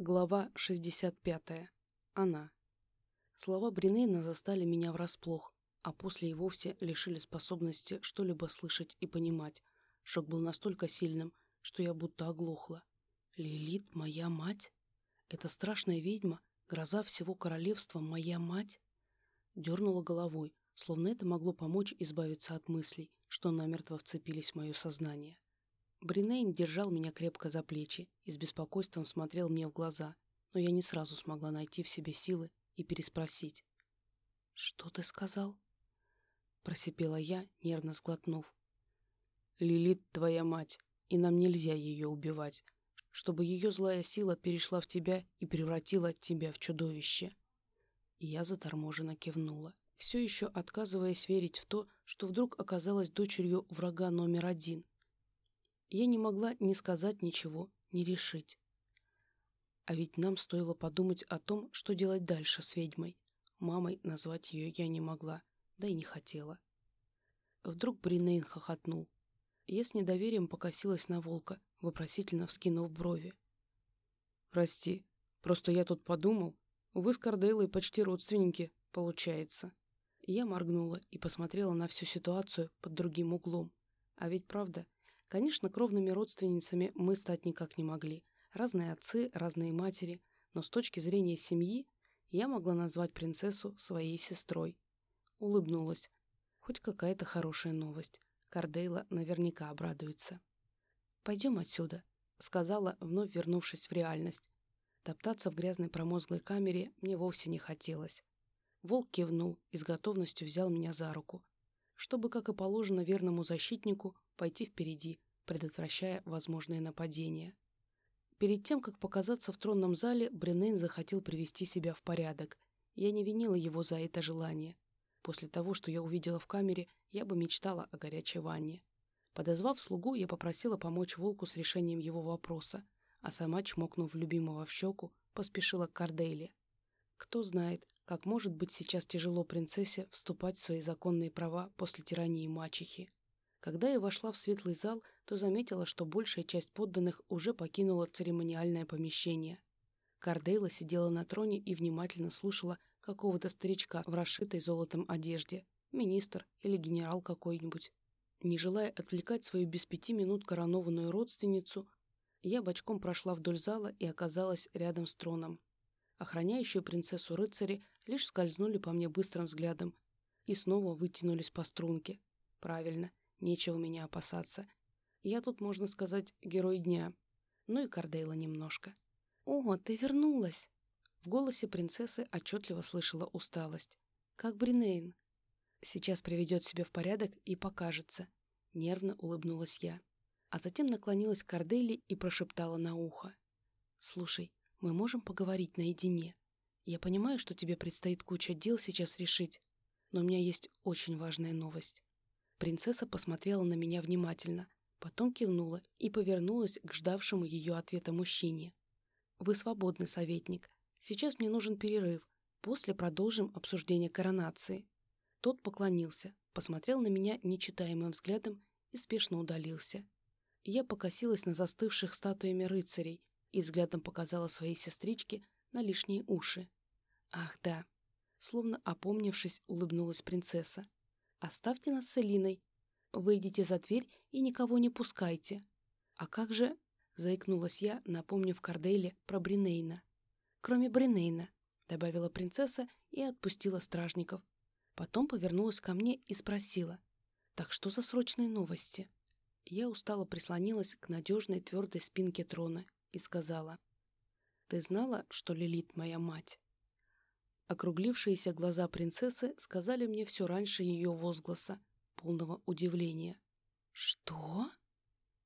Глава 65. Она. Слова Бринейна застали меня врасплох, а после и вовсе лишили способности что-либо слышать и понимать. Шок был настолько сильным, что я будто оглохла. Лилит, моя мать? Эта страшная ведьма, гроза всего королевства, моя мать? Дернула головой, словно это могло помочь избавиться от мыслей, что намертво вцепились в мое сознание. Бринейн держал меня крепко за плечи и с беспокойством смотрел мне в глаза, но я не сразу смогла найти в себе силы и переспросить. «Что ты сказал?» Просипела я, нервно сглотнув. «Лилит твоя мать, и нам нельзя ее убивать, чтобы ее злая сила перешла в тебя и превратила тебя в чудовище». Я заторможенно кивнула, все еще отказываясь верить в то, что вдруг оказалась дочерью врага номер один — я не могла ни сказать ничего, ни решить. А ведь нам стоило подумать о том, что делать дальше с ведьмой. Мамой назвать ее я не могла, да и не хотела. Вдруг Бринейн хохотнул. Я с недоверием покосилась на волка, вопросительно вскинув брови. «Прости, просто я тут подумал. Вы с Корделой почти родственники, получается». Я моргнула и посмотрела на всю ситуацию под другим углом. А ведь правда, Конечно, кровными родственницами мы стать никак не могли. Разные отцы, разные матери, но с точки зрения семьи я могла назвать принцессу своей сестрой. Улыбнулась. Хоть какая-то хорошая новость. Кардейла наверняка обрадуется. «Пойдем отсюда», — сказала, вновь вернувшись в реальность. Топтаться в грязной промозглой камере мне вовсе не хотелось. Волк кивнул и с готовностью взял меня за руку, чтобы, как и положено верному защитнику, пойти впереди, предотвращая возможные нападения. Перед тем, как показаться в тронном зале, Бренейн захотел привести себя в порядок. Я не винила его за это желание. После того, что я увидела в камере, я бы мечтала о горячей ванне. Подозвав слугу, я попросила помочь волку с решением его вопроса, а сама, чмокнув любимого в щеку, поспешила к Кардейле. Кто знает, как может быть сейчас тяжело принцессе вступать в свои законные права после тирании мачехи. Когда я вошла в светлый зал, то заметила, что большая часть подданных уже покинула церемониальное помещение. Кардейла сидела на троне и внимательно слушала какого-то старичка в расшитой золотом одежде, министр или генерал какой-нибудь. Не желая отвлекать свою без пяти минут коронованную родственницу, я бочком прошла вдоль зала и оказалась рядом с троном. Охраняющие принцессу рыцари лишь скользнули по мне быстрым взглядом и снова вытянулись по струнке. Правильно, Нечего меня опасаться. Я тут, можно сказать, герой дня. Ну и Кардейла немножко. «О, ты вернулась!» В голосе принцессы отчетливо слышала усталость. «Как Бринейн?» «Сейчас приведет себя в порядок и покажется». Нервно улыбнулась я. А затем наклонилась к Кордейли и прошептала на ухо. «Слушай, мы можем поговорить наедине. Я понимаю, что тебе предстоит куча дел сейчас решить, но у меня есть очень важная новость. Принцесса посмотрела на меня внимательно, потом кивнула и повернулась к ждавшему ее ответа мужчине. «Вы свободны, советник. Сейчас мне нужен перерыв. После продолжим обсуждение коронации». Тот поклонился, посмотрел на меня нечитаемым взглядом и спешно удалился. Я покосилась на застывших статуями рыцарей и взглядом показала своей сестричке на лишние уши. «Ах, да!» Словно опомнившись, улыбнулась принцесса. Оставьте нас с Элиной. Выйдите за дверь и никого не пускайте. А как же...» — заикнулась я, напомнив Корделе про Бринейна. «Кроме Бринейна», — добавила принцесса и отпустила стражников. Потом повернулась ко мне и спросила. «Так что за срочные новости?» Я устало прислонилась к надежной твердой спинке трона и сказала. «Ты знала, что Лилит моя мать?» Округлившиеся глаза принцессы сказали мне все раньше ее возгласа, полного удивления. «Что?»